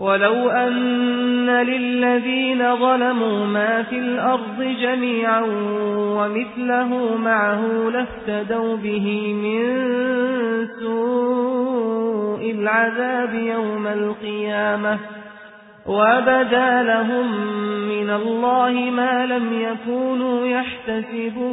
وَلَوْ أَنَّ لِلَّذِينَ ظَلَمُوا مَا فِي الْأَرْضِ جَمِيعًا وَمِثْلَهُ مَعَهُ لَافْتَدَوْا بِهِ مِنْ سُوءِ الْعَذَابِ يَوْمَ الْقِيَامَةِ وَبَدَا لَهُم مِّنَ اللَّهِ مَا لَمْ يَكُونُوا يَحْتَسِبُونَ